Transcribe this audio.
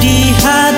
di hati.